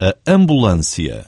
a ambulância.